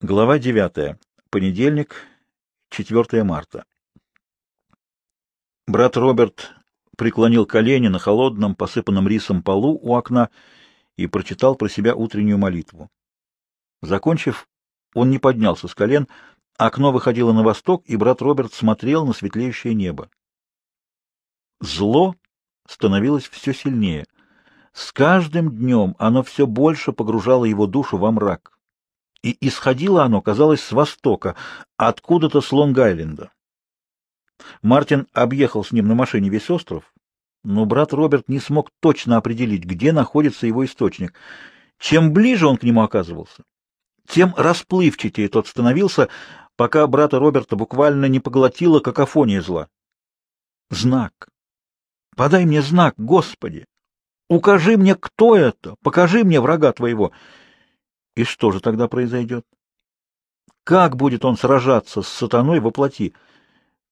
Глава 9. Понедельник, 4 марта. Брат Роберт преклонил колени на холодном, посыпанном рисом полу у окна и прочитал про себя утреннюю молитву. Закончив, он не поднялся с колен, окно выходило на восток, и брат Роберт смотрел на светлеющее небо. Зло становилось все сильнее. С каждым днем оно все больше погружало его душу во мрак и исходило оно, казалось, с востока, откуда-то с Лонг-Айленда. Мартин объехал с ним на машине весь остров, но брат Роберт не смог точно определить, где находится его источник. Чем ближе он к нему оказывался, тем расплывчатее тот становился, пока брата Роберта буквально не поглотила какофония зла. Знак. Подай мне знак, Господи! Укажи мне, кто это! Покажи мне врага твоего! И что же тогда произойдет? Как будет он сражаться с сатаной во плоти?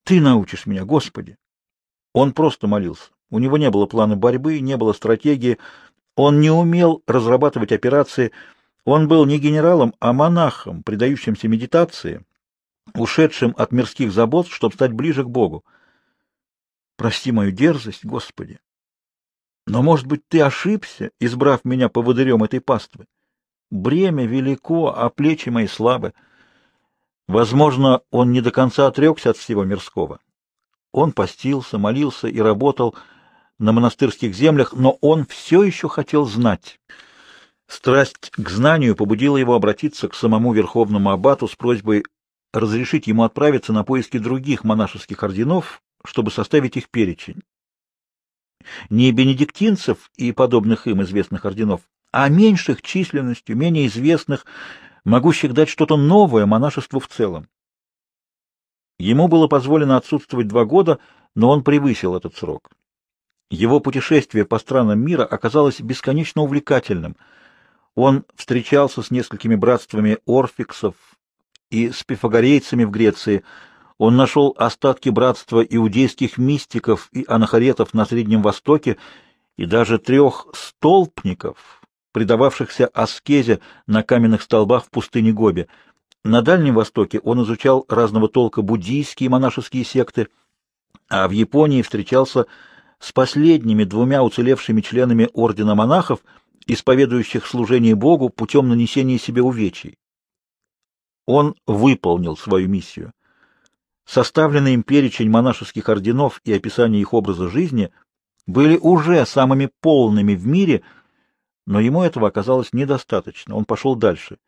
Ты научишь меня, Господи! Он просто молился. У него не было плана борьбы, не было стратегии. Он не умел разрабатывать операции. Он был не генералом, а монахом, предающимся медитации, ушедшим от мирских забот, чтобы стать ближе к Богу. Прости мою дерзость, Господи! Но, может быть, ты ошибся, избрав меня поводырем этой паствы? Бремя велико, а плечи мои слабы. Возможно, он не до конца отрекся от всего мирского. Он постился, молился и работал на монастырских землях, но он все еще хотел знать. Страсть к знанию побудила его обратиться к самому верховному аббату с просьбой разрешить ему отправиться на поиски других монашеских орденов, чтобы составить их перечень. Не бенедиктинцев и подобных им известных орденов, о меньших численностью, менее известных, могущих дать что-то новое монашеству в целом. Ему было позволено отсутствовать два года, но он превысил этот срок. Его путешествие по странам мира оказалось бесконечно увлекательным. Он встречался с несколькими братствами орфиксов и с пифагорейцами в Греции. Он нашел остатки братства иудейских мистиков и анахаретов на Среднем Востоке и даже трех столпников, предававшихся аскезе на каменных столбах в пустыне Гоби. На Дальнем Востоке он изучал разного толка буддийские монашеские секты, а в Японии встречался с последними двумя уцелевшими членами ордена монахов, исповедующих служение Богу путем нанесения себе увечий. Он выполнил свою миссию. Составленный им перечень монашеских орденов и описание их образа жизни были уже самыми полными в мире – но ему этого оказалось недостаточно. Он пошел дальше.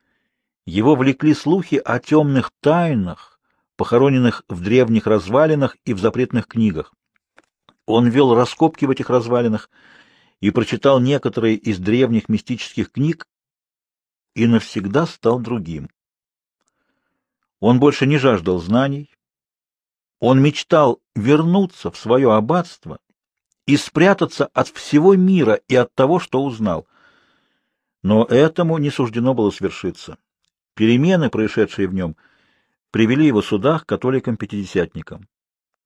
Его влекли слухи о темных тайнах, похороненных в древних развалинах и в запретных книгах. Он вел раскопки в этих развалинах и прочитал некоторые из древних мистических книг и навсегда стал другим. Он больше не жаждал знаний. Он мечтал вернуться в свое аббатство и спрятаться от всего мира и от того, что узнал — но этому не суждено было свершиться. Перемены, происшедшие в нем, привели его сюда к католикам-пятидесятникам.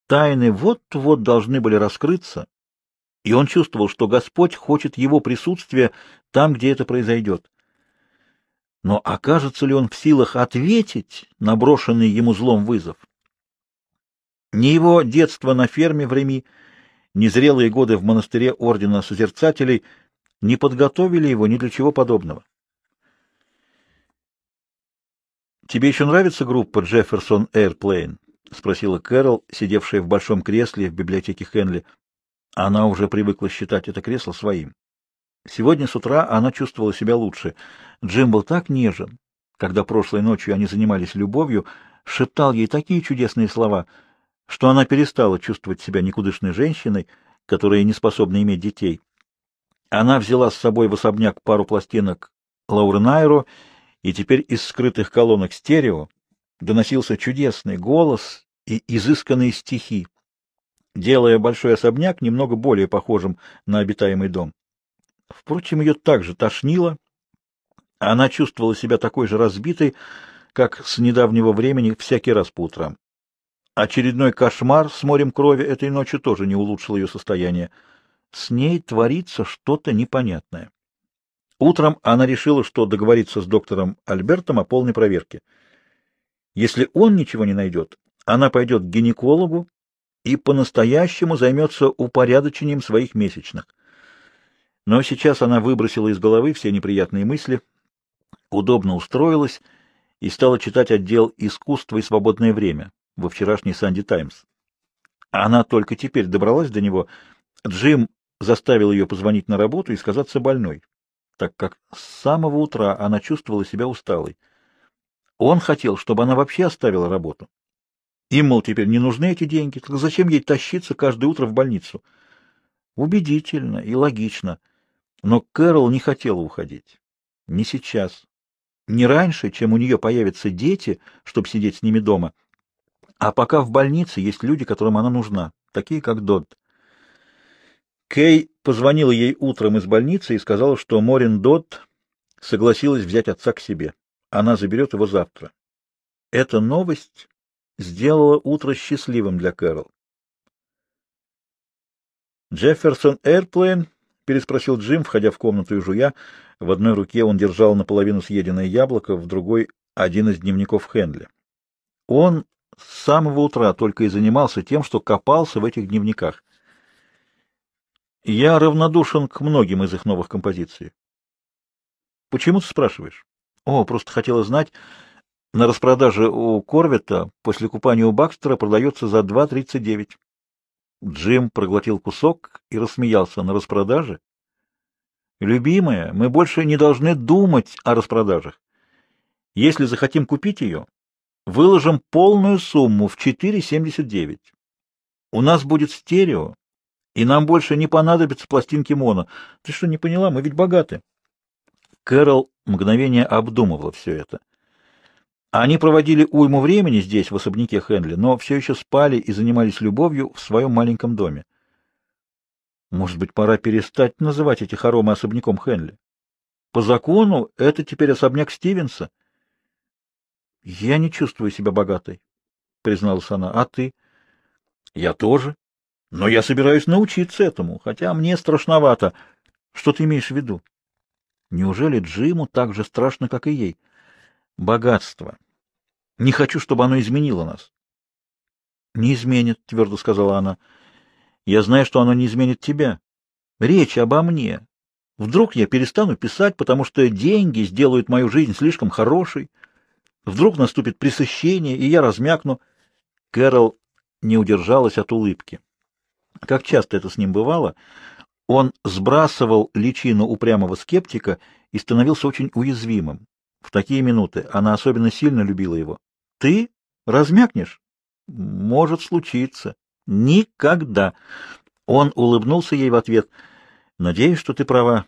Тайны вот-вот должны были раскрыться, и он чувствовал, что Господь хочет его присутствия там, где это произойдет. Но окажется ли он в силах ответить на брошенный ему злом вызов? Ни его детство на ферме в Реми, ни зрелые годы в монастыре Ордена Созерцателей — не подготовили его ни для чего подобного. «Тебе еще нравится группа Джефферсон Airplane?» — спросила Кэрол, сидевшая в большом кресле в библиотеке Хенли. Она уже привыкла считать это кресло своим. Сегодня с утра она чувствовала себя лучше. Джим был так нежен, когда прошлой ночью они занимались любовью, шептал ей такие чудесные слова, что она перестала чувствовать себя никудышной женщиной, которая не способна иметь детей. Она взяла с собой в особняк пару пластинок Лауры Найро, и теперь из скрытых колонок стерео доносился чудесный голос и изысканные стихи, делая большой особняк немного более похожим на обитаемый дом. Впрочем, ее также тошнило. Она чувствовала себя такой же разбитой, как с недавнего времени всякий раз по утрам. Очередной кошмар с морем крови этой ночью тоже не улучшил ее состояние с ней творится что-то непонятное. Утром она решила, что договорится с доктором Альбертом о полной проверке. Если он ничего не найдет, она пойдет к гинекологу и по-настоящему займется упорядочением своих месячных. Но сейчас она выбросила из головы все неприятные мысли, удобно устроилась и стала читать отдел «Искусство и свободное время» во вчерашний «Санди Таймс». Она только теперь добралась до него. Джим заставил ее позвонить на работу и сказаться больной, так как с самого утра она чувствовала себя усталой. Он хотел, чтобы она вообще оставила работу. Им, мол, теперь не нужны эти деньги, так зачем ей тащиться каждое утро в больницу? Убедительно и логично. Но Кэрол не хотела уходить. Не сейчас. Не раньше, чем у нее появятся дети, чтобы сидеть с ними дома. А пока в больнице есть люди, которым она нужна, такие как Додд. Кей позвонила ей утром из больницы и сказала, что Морин Дот согласилась взять отца к себе. Она заберет его завтра. Эта новость сделала утро счастливым для Кэрол. «Джефферсон Эрплейн?» — переспросил Джим, входя в комнату и жуя. В одной руке он держал наполовину съеденное яблоко, в другой — один из дневников Хенли. Он с самого утра только и занимался тем, что копался в этих дневниках — я равнодушен к многим из их новых композиций. Почему ты спрашиваешь? О, просто хотела знать. На распродаже у Корвета после купания у Бакстера продается за 2.39. Джим проглотил кусок и рассмеялся. На распродаже? Любимая, мы больше не должны думать о распродажах. Если захотим купить ее, выложим полную сумму в 4.79. У нас будет стерео, и нам больше не понадобятся пластинки Мона. Ты что, не поняла? Мы ведь богаты. Кэрол мгновение обдумывала все это. Они проводили уйму времени здесь, в особняке Хенли, но все еще спали и занимались любовью в своем маленьком доме. Может быть, пора перестать называть эти хоромы особняком Хенли? По закону это теперь особняк Стивенса. — Я не чувствую себя богатой, — призналась она. — А ты? — Я тоже, но я собираюсь научиться этому, хотя мне страшновато. Что ты имеешь в виду? Неужели Джиму так же страшно, как и ей? Богатство. Не хочу, чтобы оно изменило нас. Не изменит, твердо сказала она. Я знаю, что оно не изменит тебя. Речь обо мне. Вдруг я перестану писать, потому что деньги сделают мою жизнь слишком хорошей. Вдруг наступит присыщение, и я размякну. Кэрол не удержалась от улыбки. Как часто это с ним бывало, он сбрасывал личину упрямого скептика и становился очень уязвимым. В такие минуты она особенно сильно любила его. «Ты размякнешь? Может случиться. Никогда!» Он улыбнулся ей в ответ. «Надеюсь, что ты права.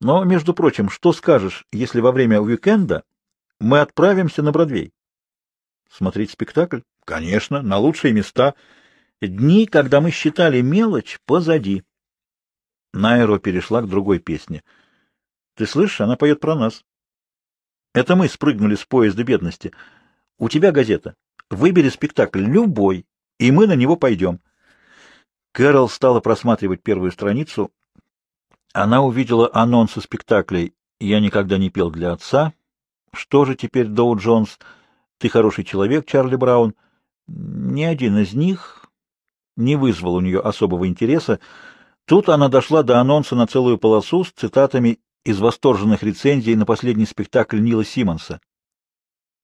Но, между прочим, что скажешь, если во время уикенда мы отправимся на Бродвей?» «Смотреть спектакль?» «Конечно, на лучшие места». Дни, когда мы считали мелочь, позади. Найро перешла к другой песне. Ты слышишь, она поет про нас. Это мы спрыгнули с поезда бедности. У тебя газета. Выбери спектакль любой, и мы на него пойдем. Кэрол стала просматривать первую страницу. Она увидела анонсы спектаклей «Я никогда не пел для отца», «Что же теперь, Доу Джонс?» «Ты хороший человек, Чарли Браун». Ни один из них не вызвал у нее особого интереса. Тут она дошла до анонса на целую полосу с цитатами из восторженных рецензий на последний спектакль Нила Симонса.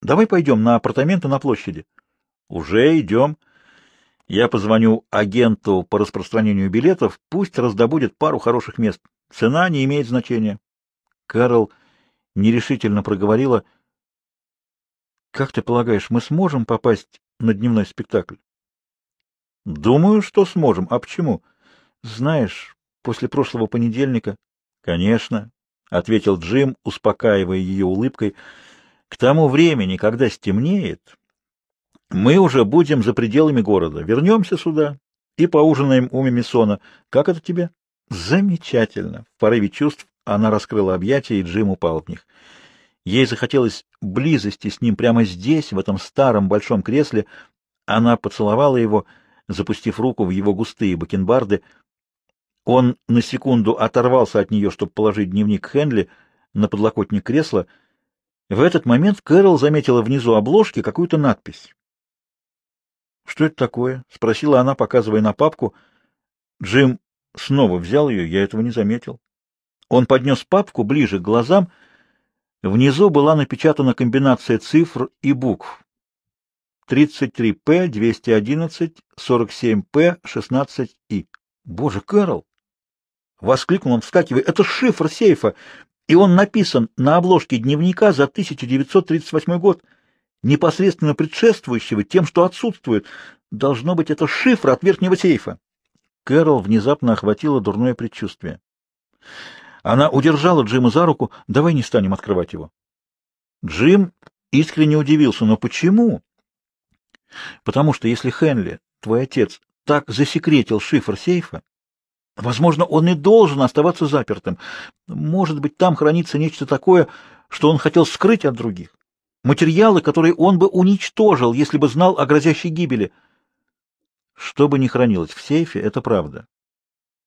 «Давай пойдем на апартаменты на площади». «Уже идем. Я позвоню агенту по распространению билетов, пусть раздобудет пару хороших мест. Цена не имеет значения». Карл нерешительно проговорила. «Как ты полагаешь, мы сможем попасть на дневной спектакль?» Думаю, что сможем. А почему? Знаешь, после прошлого понедельника... Конечно, — ответил Джим, успокаивая ее улыбкой. К тому времени, когда стемнеет, мы уже будем за пределами города. Вернемся сюда и поужинаем у Мимисона. Как это тебе? Замечательно. В порыве чувств она раскрыла объятия, и Джим упал в них. Ей захотелось близости с ним прямо здесь, в этом старом большом кресле. Она поцеловала его — запустив руку в его густые бакенбарды. Он на секунду оторвался от нее, чтобы положить дневник Хенли на подлокотник кресла. В этот момент Кэрол заметила внизу обложки какую-то надпись. «Что это такое?» — спросила она, показывая на папку. Джим снова взял ее, я этого не заметил. Он поднес папку ближе к глазам. Внизу была напечатана комбинация цифр и букв. 33П, 211, 47П, 16И. Боже, Кэрол! Воскликнул он, вскакивая. Это шифр сейфа, и он написан на обложке дневника за 1938 год, непосредственно предшествующего тем, что отсутствует. Должно быть, это шифр от верхнего сейфа. Кэрол внезапно охватило дурное предчувствие. Она удержала Джима за руку. «Давай не станем открывать его». Джим искренне удивился. «Но почему?» Потому что если Хенли, твой отец, так засекретил шифр сейфа, возможно, он и должен оставаться запертым. Может быть, там хранится нечто такое, что он хотел скрыть от других. Материалы, которые он бы уничтожил, если бы знал о грозящей гибели. Что бы ни хранилось в сейфе, это правда.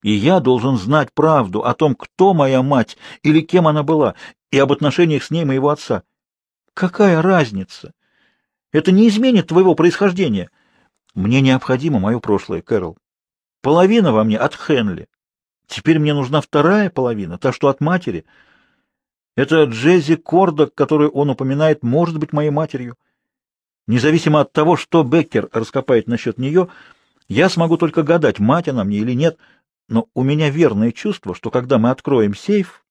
И я должен знать правду о том, кто моя мать или кем она была, и об отношениях с ней моего отца. Какая разница? Это не изменит твоего происхождения. Мне необходимо мое прошлое, Кэрол. Половина во мне от Хенли. Теперь мне нужна вторая половина, та, что от матери. Это Джези Кордок, которую он упоминает, может быть моей матерью. Независимо от того, что Беккер раскопает насчет нее, я смогу только гадать, мать она мне или нет, но у меня верное чувство, что когда мы откроем сейф,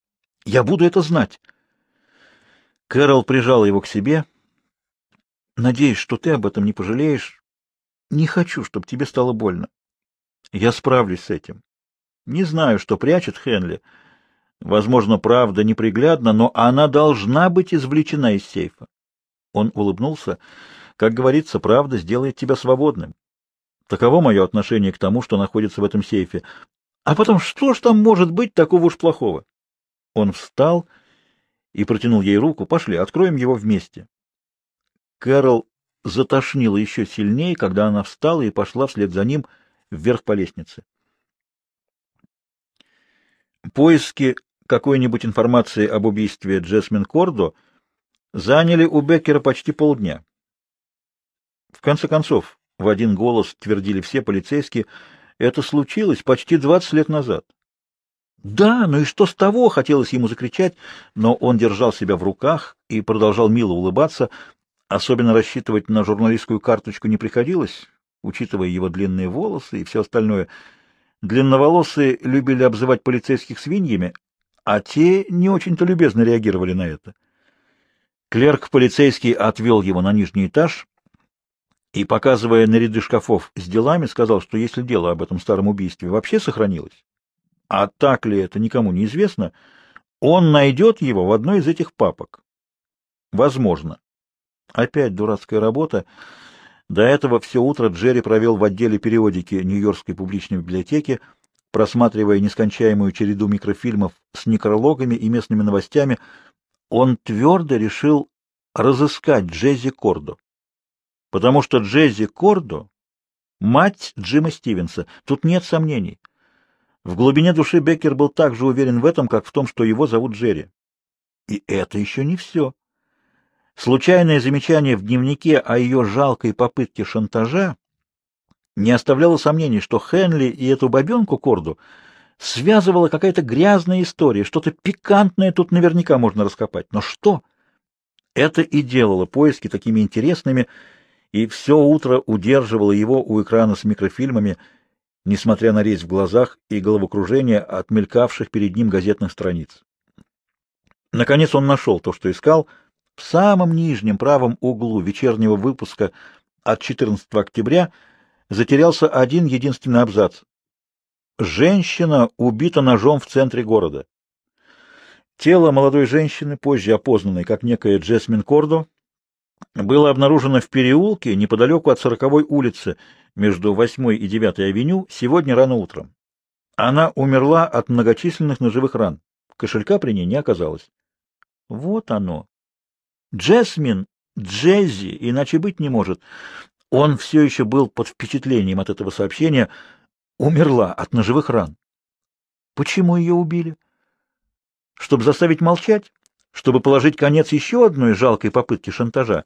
я буду это знать. Кэрол прижал его к себе — Надеюсь, что ты об этом не пожалеешь. Не хочу, чтобы тебе стало больно. Я справлюсь с этим. Не знаю, что прячет Хенли. Возможно, правда неприглядна, но она должна быть извлечена из сейфа. Он улыбнулся. Как говорится, правда сделает тебя свободным. Таково мое отношение к тому, что находится в этом сейфе. А потом, что ж там может быть такого уж плохого? Он встал и протянул ей руку. Пошли, откроем его вместе. Кэрол затошнила еще сильнее, когда она встала и пошла вслед за ним вверх по лестнице. Поиски какой-нибудь информации об убийстве Джесмин Кордо заняли у Беккера почти полдня. В конце концов, в один голос твердили все полицейские, это случилось почти 20 лет назад. Да, ну и что с того, хотелось ему закричать, но он держал себя в руках и продолжал мило улыбаться, Особенно рассчитывать на журналистскую карточку не приходилось, учитывая его длинные волосы и все остальное. Длинноволосые любили обзывать полицейских свиньями, а те не очень-то любезно реагировали на это. Клерк полицейский отвел его на нижний этаж и, показывая на ряды шкафов с делами, сказал, что если дело об этом старом убийстве вообще сохранилось, а так ли это никому не известно, он найдет его в одной из этих папок. Возможно. Опять дурацкая работа. До этого все утро Джерри провел в отделе периодики Нью-Йоркской публичной библиотеки, просматривая нескончаемую череду микрофильмов с некрологами и местными новостями. Он твердо решил разыскать Джези Кордо. Потому что Джези Кордо — мать Джима Стивенса, тут нет сомнений. В глубине души Беккер был так же уверен в этом, как в том, что его зовут Джерри. И это еще не все. Случайное замечание в дневнике о ее жалкой попытке шантажа не оставляло сомнений, что Хенли и эту бабенку Корду связывала какая-то грязная история, что-то пикантное тут наверняка можно раскопать. Но что? Это и делало поиски такими интересными, и все утро удерживало его у экрана с микрофильмами, несмотря на резь в глазах и головокружение от мелькавших перед ним газетных страниц. Наконец он нашел то, что искал — в самом нижнем правом углу вечернего выпуска от 14 октября затерялся один единственный абзац. Женщина убита ножом в центре города. Тело молодой женщины, позже опознанной как некая Джесмин Кордо, было обнаружено в переулке неподалеку от 40-й улицы между 8 и 9 авеню сегодня рано утром. Она умерла от многочисленных ножевых ран. Кошелька при ней не оказалось. Вот оно. Джесмин, Джези, иначе быть не может. Он все еще был под впечатлением от этого сообщения. Умерла от ножевых ран. Почему ее убили? Чтобы заставить молчать? Чтобы положить конец еще одной жалкой попытке шантажа?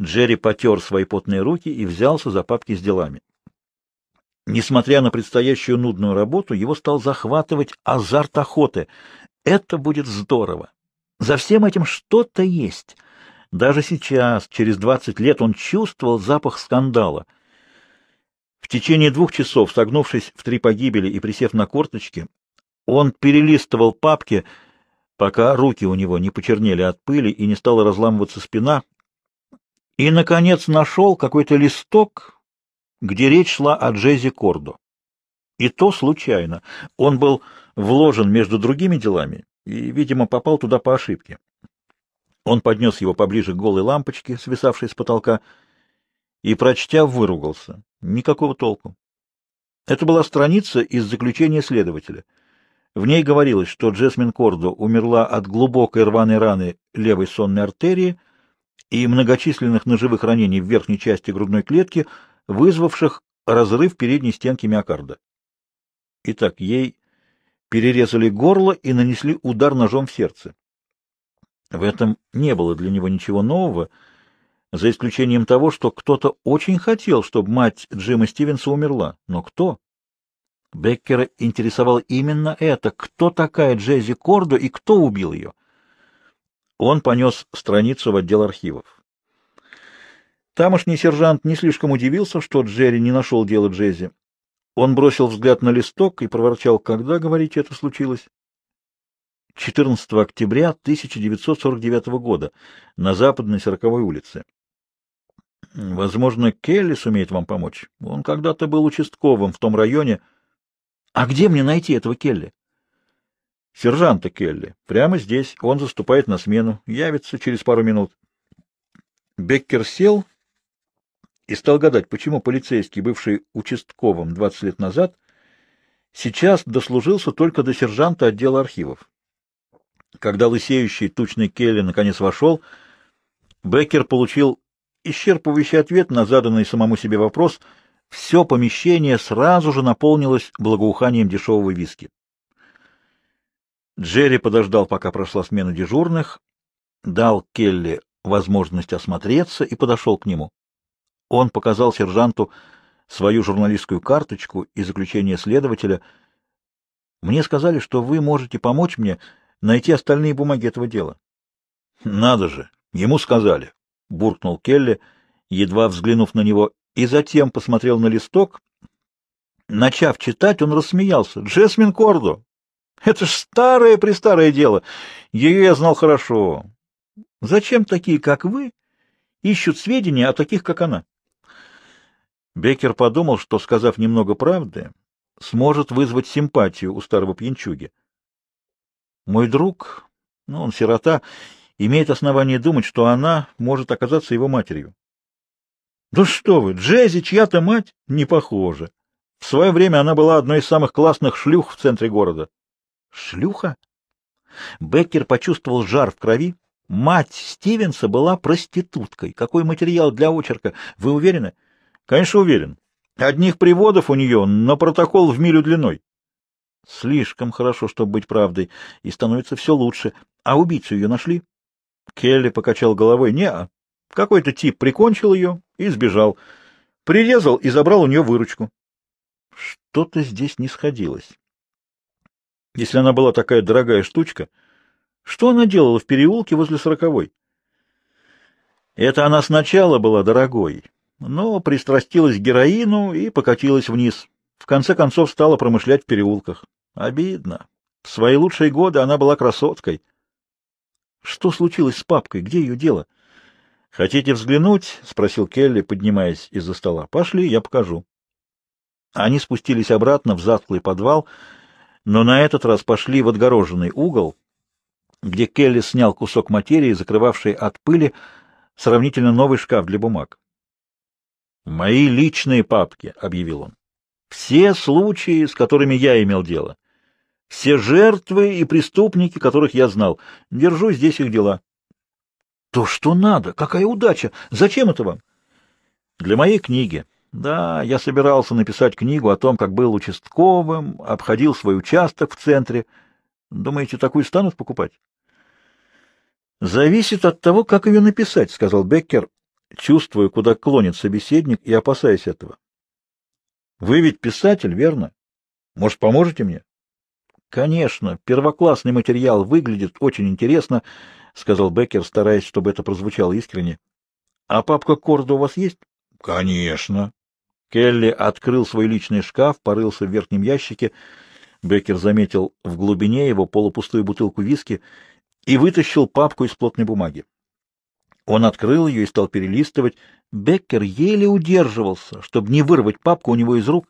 Джерри потер свои потные руки и взялся за папки с делами. Несмотря на предстоящую нудную работу, его стал захватывать азарт охоты. Это будет здорово. За всем этим что-то есть. Даже сейчас, через 20 лет, он чувствовал запах скандала. В течение двух часов, согнувшись в три погибели и присев на корточки, он перелистывал папки, пока руки у него не почернели от пыли и не стала разламываться спина, и, наконец, нашел какой-то листок, где речь шла о Джези Кордо. И то случайно. Он был вложен между другими делами и, видимо, попал туда по ошибке. Он поднес его поближе к голой лампочке, свисавшей с потолка, и, прочтя, выругался. Никакого толку. Это была страница из заключения следователя. В ней говорилось, что Джесмин Кордо умерла от глубокой рваной раны левой сонной артерии и многочисленных ножевых ранений в верхней части грудной клетки, вызвавших разрыв передней стенки миокарда. Итак, ей перерезали горло и нанесли удар ножом в сердце. В этом не было для него ничего нового, за исключением того, что кто-то очень хотел, чтобы мать Джима Стивенса умерла. Но кто? Беккера интересовал именно это. Кто такая Джези Кордо и кто убил ее? Он понес страницу в отдел архивов. Тамошний сержант не слишком удивился, что Джерри не нашел дело Джези. Он бросил взгляд на листок и проворчал, когда, говорите, это случилось. 14 октября 1949 года на западной 40 улице. Возможно, Келли сумеет вам помочь. Он когда-то был участковым в том районе. А где мне найти этого Келли? Сержанта Келли. Прямо здесь. Он заступает на смену. Явится через пару минут. Беккер сел и стал гадать, почему полицейский, бывший участковым 20 лет назад, сейчас дослужился только до сержанта отдела архивов. Когда лысеющий тучный Келли наконец вошел, Беккер получил исчерпывающий ответ на заданный самому себе вопрос. Все помещение сразу же наполнилось благоуханием дешевого виски. Джерри подождал, пока прошла смена дежурных, дал Келли возможность осмотреться и подошел к нему. Он показал сержанту свою журналистскую карточку и заключение следователя. «Мне сказали, что вы можете помочь мне», найти остальные бумаги этого дела. — Надо же, ему сказали, — буркнул Келли, едва взглянув на него, и затем посмотрел на листок. Начав читать, он рассмеялся. — Джесмин Кордо! Это ж старое-престарое дело! Ее я знал хорошо. Зачем такие, как вы, ищут сведения о таких, как она? Беккер подумал, что, сказав немного правды, сможет вызвать симпатию у старого пьянчуги. Мой друг, ну, он сирота, имеет основание думать, что она может оказаться его матерью. Да что вы, Джези чья-то мать? Не похоже. В свое время она была одной из самых классных шлюх в центре города. Шлюха? Беккер почувствовал жар в крови. Мать Стивенса была проституткой. Какой материал для очерка? Вы уверены? Конечно, уверен. Одних приводов у нее на протокол в милю длиной. Слишком хорошо, чтобы быть правдой, и становится все лучше. А убийцу ее нашли? Келли покачал головой. не -а. Какой-то тип прикончил ее и сбежал. Прирезал и забрал у нее выручку. Что-то здесь не сходилось. Если она была такая дорогая штучка, что она делала в переулке возле сороковой? Это она сначала была дорогой, но пристрастилась к героину и покатилась вниз. В конце концов стала промышлять в переулках. Обидно. В свои лучшие годы она была красоткой. Что случилось с папкой? Где ее дело? — Хотите взглянуть? — спросил Келли, поднимаясь из-за стола. — Пошли, я покажу. Они спустились обратно в затклый подвал, но на этот раз пошли в отгороженный угол, где Келли снял кусок материи, закрывавший от пыли сравнительно новый шкаф для бумаг. «Мои личные папки», — объявил он все случаи, с которыми я имел дело, все жертвы и преступники, которых я знал. Держу здесь их дела. То, что надо, какая удача! Зачем это вам? Для моей книги. Да, я собирался написать книгу о том, как был участковым, обходил свой участок в центре. Думаете, такую станут покупать? Зависит от того, как ее написать, сказал Беккер, чувствуя, куда клонит собеседник и опасаясь этого. Вы ведь писатель, верно? Может, поможете мне? Конечно, первоклассный материал выглядит очень интересно, сказал Беккер, стараясь, чтобы это прозвучало искренне. А папка Корда у вас есть? Конечно. Келли открыл свой личный шкаф, порылся в верхнем ящике. Беккер заметил в глубине его полупустую бутылку виски и вытащил папку из плотной бумаги. Он открыл ее и стал перелистывать. Беккер еле удерживался, чтобы не вырвать папку у него из рук.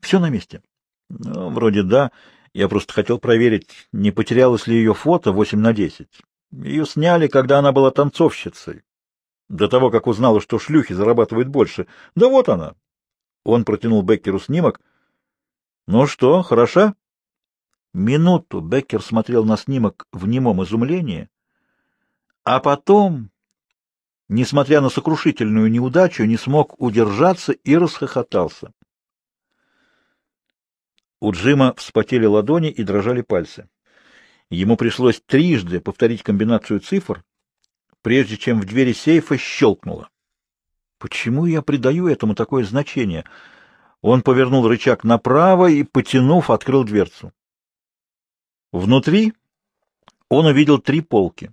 Все на месте. Ну, вроде да. Я просто хотел проверить, не потерялось ли ее фото 8 на 10. Ее сняли, когда она была танцовщицей. До того, как узнала, что шлюхи зарабатывают больше. Да вот она. Он протянул Беккеру снимок. Ну что, хороша? Минуту Беккер смотрел на снимок в немом изумлении. А потом несмотря на сокрушительную неудачу, не смог удержаться и расхохотался. У Джима вспотели ладони и дрожали пальцы. Ему пришлось трижды повторить комбинацию цифр, прежде чем в двери сейфа щелкнуло. Почему я придаю этому такое значение? Он повернул рычаг направо и, потянув, открыл дверцу. Внутри он увидел три полки.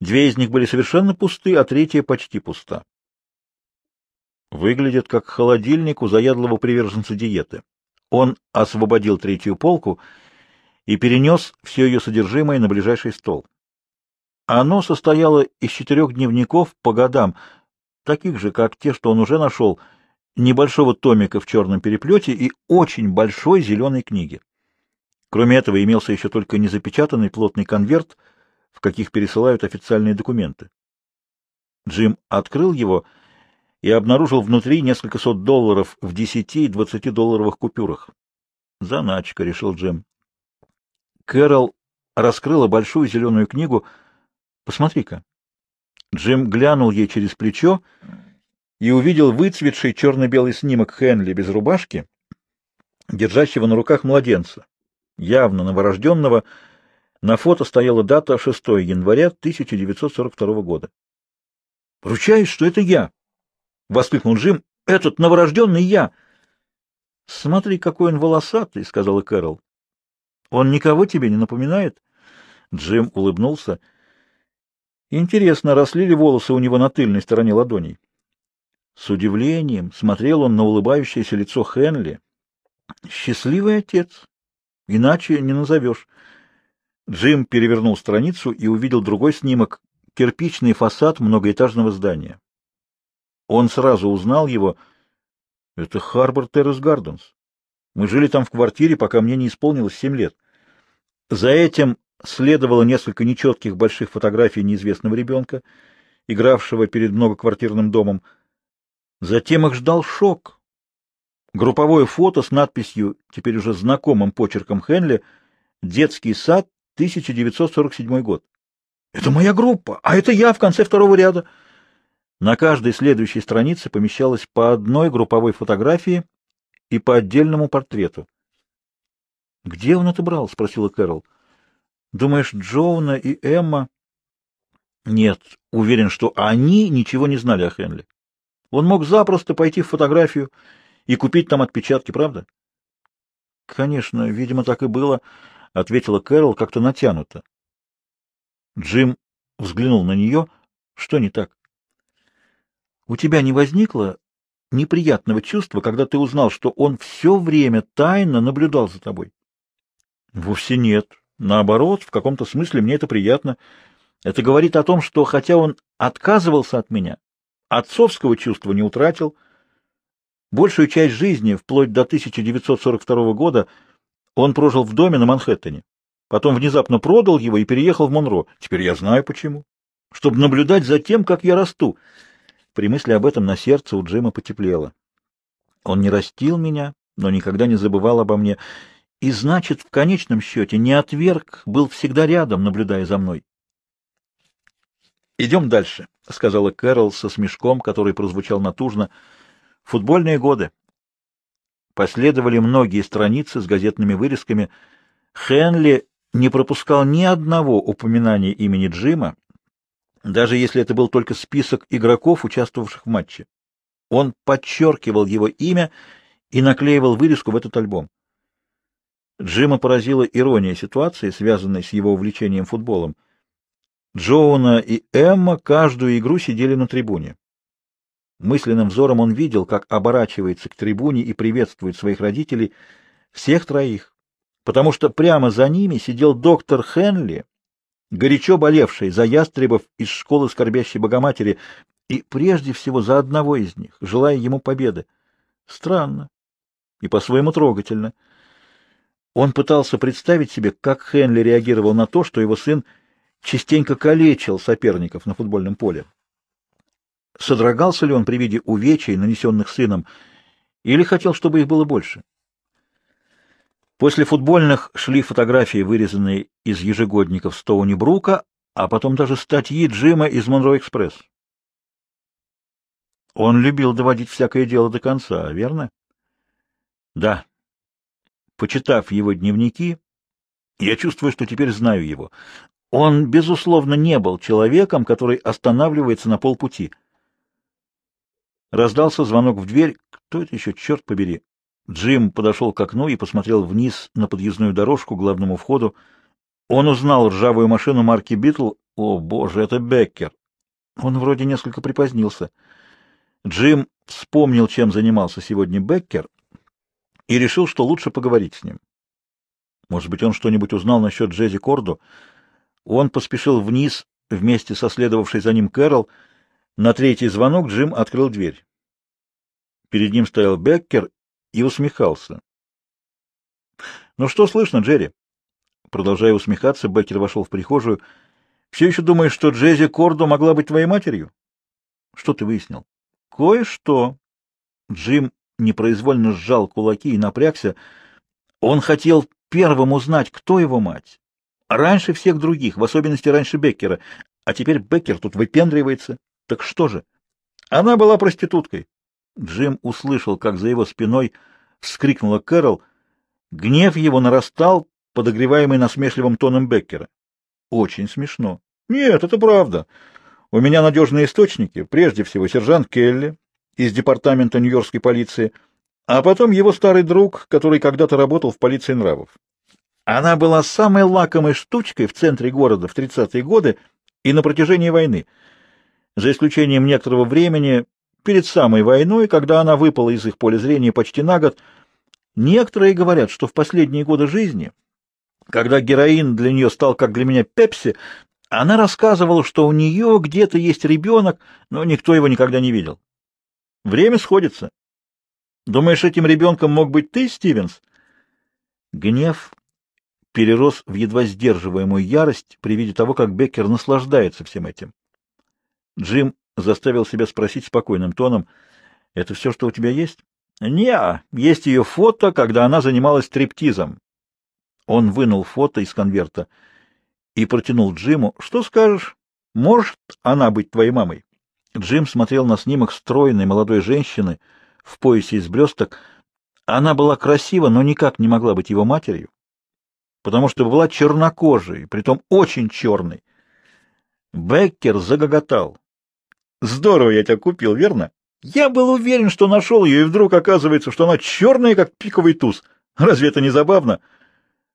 Две из них были совершенно пусты, а третья почти пуста. Выглядит как холодильник у заядлого приверженца диеты. Он освободил третью полку и перенес все ее содержимое на ближайший стол. Оно состояло из четырех дневников по годам, таких же, как те, что он уже нашел, небольшого томика в черном переплете и очень большой зеленой книги. Кроме этого имелся еще только незапечатанный плотный конверт — в каких пересылают официальные документы. Джим открыл его и обнаружил внутри несколько сот долларов в 10 и 20 долларовых купюрах. Заначка, решил Джим. Кэрол раскрыла большую зеленую книгу. Посмотри-ка. Джим глянул ей через плечо и увидел выцветший черно-белый снимок Хенли без рубашки, держащего на руках младенца, явно новорожденного, на фото стояла дата 6 января 1942 года. «Ручаюсь, что это я!» — воскликнул Джим. «Этот новорожденный я!» «Смотри, какой он волосатый!» — сказала Кэрол. «Он никого тебе не напоминает?» Джим улыбнулся. Интересно, росли ли волосы у него на тыльной стороне ладоней? С удивлением смотрел он на улыбающееся лицо Хенли. «Счастливый отец! Иначе не назовешь!» Джим перевернул страницу и увидел другой снимок — кирпичный фасад многоэтажного здания. Он сразу узнал его. Это Харбор Террес Гарденс. Мы жили там в квартире, пока мне не исполнилось семь лет. За этим следовало несколько нечетких больших фотографий неизвестного ребенка, игравшего перед многоквартирным домом. Затем их ждал шок. Групповое фото с надписью, теперь уже знакомым почерком Хенли, «Детский сад 1947 год. Это моя группа, а это я в конце второго ряда. На каждой следующей странице помещалось по одной групповой фотографии и по отдельному портрету. «Где он это брал?» — спросила Кэрол. «Думаешь, Джоуна и Эмма...» «Нет, уверен, что они ничего не знали о Хенли. Он мог запросто пойти в фотографию и купить там отпечатки, правда?» «Конечно, видимо, так и было». — ответила Кэрол как-то натянуто. Джим взглянул на нее. Что не так? — У тебя не возникло неприятного чувства, когда ты узнал, что он все время тайно наблюдал за тобой? — Вовсе нет. Наоборот, в каком-то смысле мне это приятно. Это говорит о том, что хотя он отказывался от меня, отцовского чувства не утратил. Большую часть жизни, вплоть до 1942 года, — он прожил в доме на Манхэттене. Потом внезапно продал его и переехал в Монро. Теперь я знаю почему. Чтобы наблюдать за тем, как я расту. При мысли об этом на сердце у Джима потеплело. Он не растил меня, но никогда не забывал обо мне. И значит, в конечном счете, не отверг, был всегда рядом, наблюдая за мной. «Идем дальше», — сказала Кэрол со смешком, который прозвучал натужно. «Футбольные годы. Последовали многие страницы с газетными вырезками. Хенли не пропускал ни одного упоминания имени Джима, даже если это был только список игроков, участвовавших в матче. Он подчеркивал его имя и наклеивал вырезку в этот альбом. Джима поразила ирония ситуации, связанной с его увлечением футболом. Джоуна и Эмма каждую игру сидели на трибуне. Мысленным взором он видел, как оборачивается к трибуне и приветствует своих родителей, всех троих, потому что прямо за ними сидел доктор Хенли, горячо болевший за ястребов из школы скорбящей Богоматери, и прежде всего за одного из них, желая ему победы. Странно и по-своему трогательно. Он пытался представить себе, как Хенли реагировал на то, что его сын частенько калечил соперников на футбольном поле. Содрогался ли он при виде увечий, нанесенных сыном, или хотел, чтобы их было больше? После футбольных шли фотографии, вырезанные из ежегодников Стоуни Брука, а потом даже статьи Джима из Монро-Экспресс. Он любил доводить всякое дело до конца, верно? Да. Почитав его дневники, я чувствую, что теперь знаю его. Он, безусловно, не был человеком, который останавливается на полпути. Раздался звонок в дверь. Кто это еще, черт побери? Джим подошел к окну и посмотрел вниз на подъездную дорожку к главному входу. Он узнал ржавую машину марки «Битл». О, боже, это Беккер. Он вроде несколько припозднился. Джим вспомнил, чем занимался сегодня Беккер, и решил, что лучше поговорить с ним. Может быть, он что-нибудь узнал насчет Джези Корду? Он поспешил вниз вместе со следовавшей за ним Кэрол — на третий звонок Джим открыл дверь. Перед ним стоял Беккер и усмехался. «Ну что слышно, Джерри?» Продолжая усмехаться, Беккер вошел в прихожую. «Все еще думаешь, что Джези Кордо могла быть твоей матерью?» «Что ты выяснил?» «Кое-что». Джим непроизвольно сжал кулаки и напрягся. Он хотел первым узнать, кто его мать. Раньше всех других, в особенности раньше Беккера. А теперь Беккер тут выпендривается. Так что же? Она была проституткой. Джим услышал, как за его спиной вскрикнула Кэрол. Гнев его нарастал, подогреваемый насмешливым тоном Беккера. Очень смешно. Нет, это правда. У меня надежные источники, прежде всего сержант Келли из департамента Нью-Йоркской полиции, а потом его старый друг, который когда-то работал в полиции нравов. Она была самой лакомой штучкой в центре города в 30-е годы и на протяжении войны — за исключением некоторого времени перед самой войной, когда она выпала из их поля зрения почти на год. Некоторые говорят, что в последние годы жизни, когда героин для нее стал, как для меня, пепси, она рассказывала, что у нее где-то есть ребенок, но никто его никогда не видел. Время сходится. Думаешь, этим ребенком мог быть ты, Стивенс? Гнев перерос в едва сдерживаемую ярость при виде того, как Беккер наслаждается всем этим. Джим заставил себя спросить спокойным тоном, «Это все, что у тебя есть?» «Не, есть ее фото, когда она занималась трептизом." Он вынул фото из конверта и протянул Джиму. «Что скажешь? Может она быть твоей мамой?» Джим смотрел на снимок стройной молодой женщины в поясе из блесток. Она была красива, но никак не могла быть его матерью, потому что была чернокожей, притом очень черной. Беккер загоготал. Здорово я тебя купил, верно? Я был уверен, что нашел ее, и вдруг оказывается, что она черная, как пиковый туз. Разве это не забавно?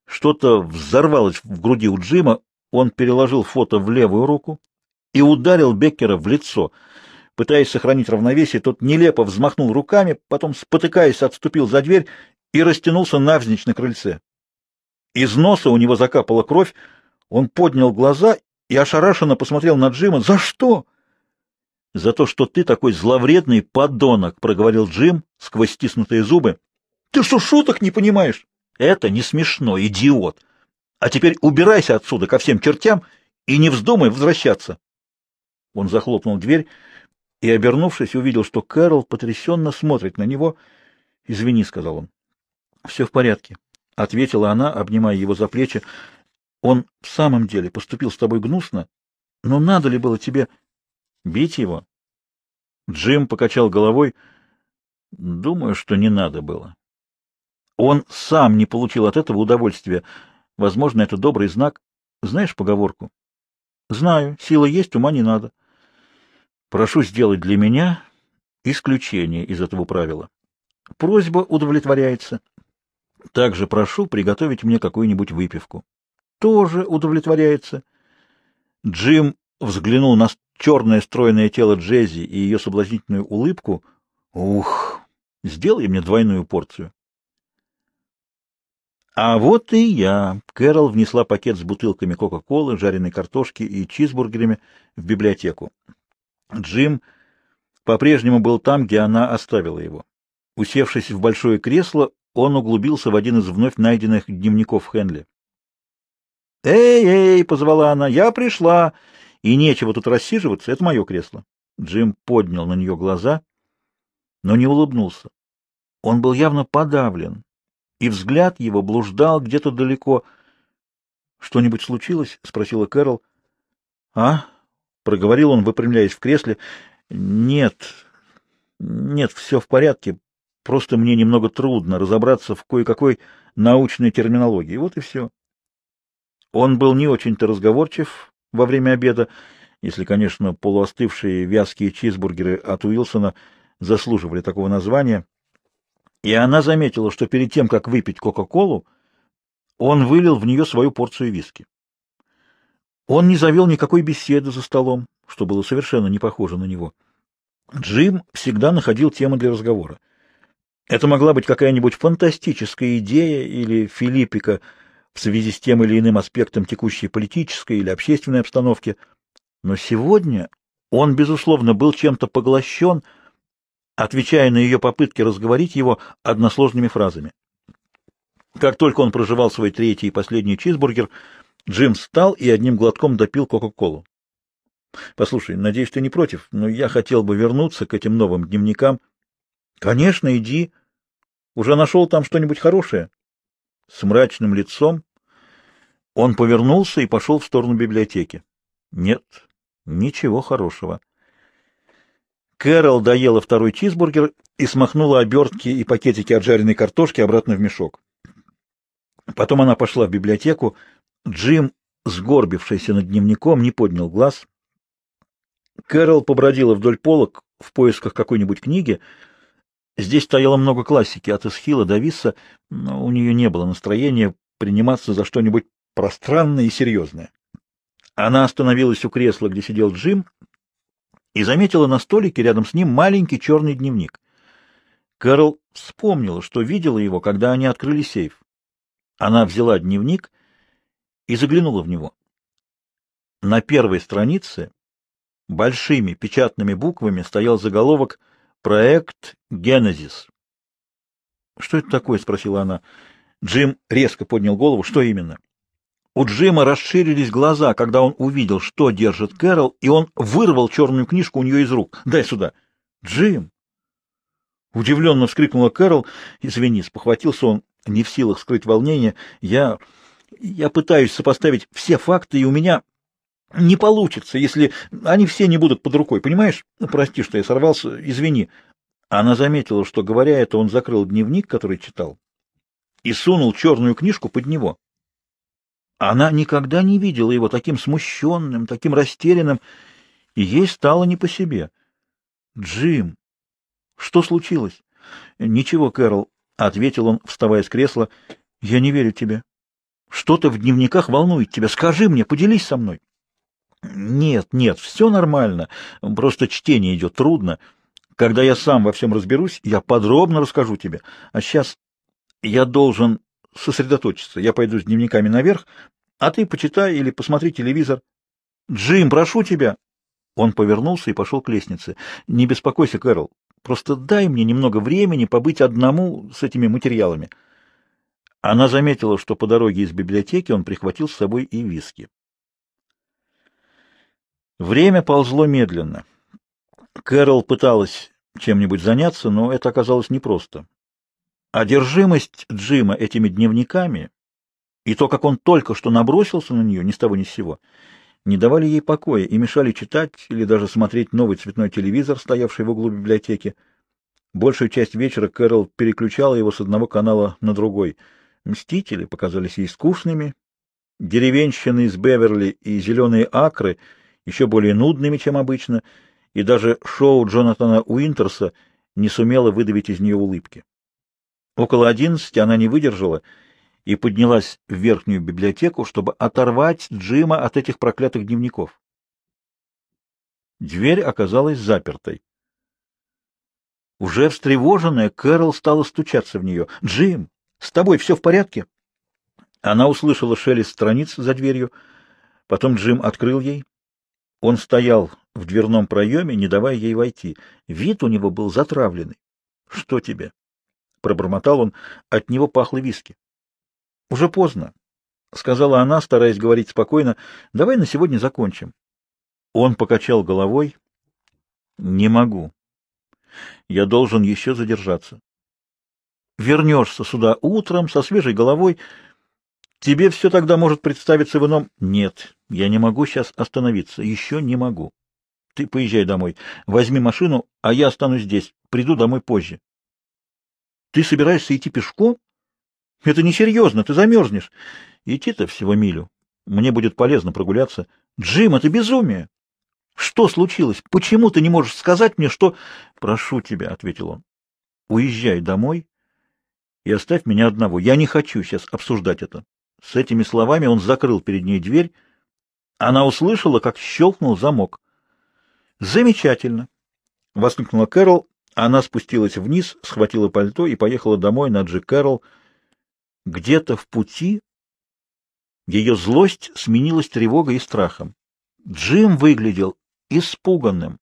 Что-то взорвалось в груди у Джима, он переложил фото в левую руку и ударил Беккера в лицо. Пытаясь сохранить равновесие, тот нелепо взмахнул руками, потом, спотыкаясь, отступил за дверь и растянулся навзничь на крыльце. Из носа у него закапала кровь, он поднял глаза и ошарашенно посмотрел на Джима. «За что?» за то, что ты такой зловредный подонок, — проговорил Джим сквозь стиснутые зубы. — Ты что, шуток не понимаешь? — Это не смешно, идиот. А теперь убирайся отсюда ко всем чертям и не вздумай возвращаться. Он захлопнул дверь и, обернувшись, увидел, что Кэрол потрясенно смотрит на него. — Извини, — сказал он. — Все в порядке, — ответила она, обнимая его за плечи. — Он в самом деле поступил с тобой гнусно, но надо ли было тебе... Бить его? Джим покачал головой. Думаю, что не надо было. Он сам не получил от этого удовольствия. Возможно, это добрый знак. Знаешь поговорку? Знаю. Сила есть, ума не надо. Прошу сделать для меня исключение из этого правила. Просьба удовлетворяется. Также прошу приготовить мне какую-нибудь выпивку. Тоже удовлетворяется. Джим взглянул на черное стройное тело Джези и ее соблазнительную улыбку. Ух, сделай мне двойную порцию. А вот и я. Кэрол внесла пакет с бутылками Кока-Колы, жареной картошки и чизбургерами в библиотеку. Джим по-прежнему был там, где она оставила его. Усевшись в большое кресло, он углубился в один из вновь найденных дневников Хенли. «Эй, эй!» — позвала она. «Я пришла!» И нечего тут рассиживаться, это мое кресло. Джим поднял на нее глаза, но не улыбнулся. Он был явно подавлен, и взгляд его блуждал где-то далеко. — Что-нибудь случилось? — спросила Кэрол. — А? — проговорил он, выпрямляясь в кресле. — Нет, нет, все в порядке. Просто мне немного трудно разобраться в кое-какой научной терминологии. Вот и все. Он был не очень-то разговорчив, во время обеда, если, конечно, полуостывшие вязкие чизбургеры от Уилсона заслуживали такого названия. И она заметила, что перед тем, как выпить Кока-Колу, он вылил в нее свою порцию виски. Он не завел никакой беседы за столом, что было совершенно не похоже на него. Джим всегда находил темы для разговора. Это могла быть какая-нибудь фантастическая идея или филиппика — в связи с тем или иным аспектом текущей политической или общественной обстановки. Но сегодня он, безусловно, был чем-то поглощен, отвечая на ее попытки разговорить его односложными фразами. Как только он проживал свой третий и последний чизбургер, Джим встал и одним глотком допил Кока-Колу. «Послушай, надеюсь, ты не против, но я хотел бы вернуться к этим новым дневникам». «Конечно, иди. Уже нашел там что-нибудь хорошее?» с мрачным лицом. Он повернулся и пошел в сторону библиотеки. Нет, ничего хорошего. Кэрол доела второй чизбургер и смахнула обертки и пакетики от жареной картошки обратно в мешок. Потом она пошла в библиотеку. Джим, сгорбившийся над дневником, не поднял глаз. Кэрол побродила вдоль полок в поисках какой-нибудь книги, Здесь стояло много классики, от Эсхила до Висса, но у нее не было настроения приниматься за что-нибудь пространное и серьезное. Она остановилась у кресла, где сидел Джим, и заметила на столике рядом с ним маленький черный дневник. Кэрол вспомнила, что видела его, когда они открыли сейф. Она взяла дневник и заглянула в него. На первой странице большими печатными буквами стоял заголовок Проект «Генезис». «Что это такое?» — спросила она. Джим резко поднял голову. «Что именно?» У Джима расширились глаза, когда он увидел, что держит Кэрол, и он вырвал черную книжку у нее из рук. «Дай сюда!» «Джим!» Удивленно вскрикнула Кэрол. «Извини, спохватился он, не в силах скрыть волнение. Я... я пытаюсь сопоставить все факты, и у меня...» не получится, если они все не будут под рукой, понимаешь? Ну, прости, что я сорвался, извини. Она заметила, что, говоря это, он закрыл дневник, который читал, и сунул черную книжку под него. Она никогда не видела его таким смущенным, таким растерянным, и ей стало не по себе. «Джим, что случилось?» «Ничего, Кэрол», — ответил он, вставая с кресла, — «я не верю тебе. Что-то в дневниках волнует тебя. Скажи мне, поделись со мной». Нет, нет, все нормально, просто чтение идет трудно. Когда я сам во всем разберусь, я подробно расскажу тебе. А сейчас я должен сосредоточиться. Я пойду с дневниками наверх, а ты почитай или посмотри телевизор. Джим, прошу тебя. Он повернулся и пошел к лестнице. Не беспокойся, Кэрол. Просто дай мне немного времени побыть одному с этими материалами. Она заметила, что по дороге из библиотеки он прихватил с собой и виски. Время ползло медленно. Кэрол пыталась чем-нибудь заняться, но это оказалось непросто. Одержимость Джима этими дневниками и то, как он только что набросился на нее ни с того ни с сего, не давали ей покоя и мешали читать или даже смотреть новый цветной телевизор, стоявший в углу библиотеки. Большую часть вечера Кэрол переключала его с одного канала на другой. «Мстители» показались ей скучными, деревенщины из Беверли и «Зеленые акры» — еще более нудными, чем обычно, и даже шоу Джонатана Уинтерса не сумело выдавить из нее улыбки. Около одиннадцати она не выдержала и поднялась в верхнюю библиотеку, чтобы оторвать Джима от этих проклятых дневников. Дверь оказалась запертой. Уже встревоженная, Кэрол стала стучаться в нее. «Джим, с тобой все в порядке?» Она услышала шелест страниц за дверью. Потом Джим открыл ей. Он стоял в дверном проеме, не давая ей войти. Вид у него был затравленный. — Что тебе? — пробормотал он. От него пахло виски. — Уже поздно, — сказала она, стараясь говорить спокойно. — Давай на сегодня закончим. Он покачал головой. — Не могу. Я должен еще задержаться. Вернешься сюда утром со свежей головой — Тебе все тогда может представиться в ином... Нет, я не могу сейчас остановиться, еще не могу. Ты поезжай домой, возьми машину, а я останусь здесь, приду домой позже. Ты собираешься идти пешком? Это несерьезно, ты замерзнешь. Идти-то всего милю. Мне будет полезно прогуляться. Джим, это безумие! Что случилось? Почему ты не можешь сказать мне, что... Прошу тебя, — ответил он, — уезжай домой и оставь меня одного. Я не хочу сейчас обсуждать это. С этими словами он закрыл перед ней дверь. Она услышала, как щелкнул замок. «Замечательно!» — воскликнула Кэрол. Она спустилась вниз, схватила пальто и поехала домой на Джек Кэрол. Где-то в пути ее злость сменилась тревогой и страхом. Джим выглядел испуганным.